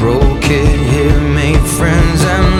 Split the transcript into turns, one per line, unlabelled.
broke it here, made friends and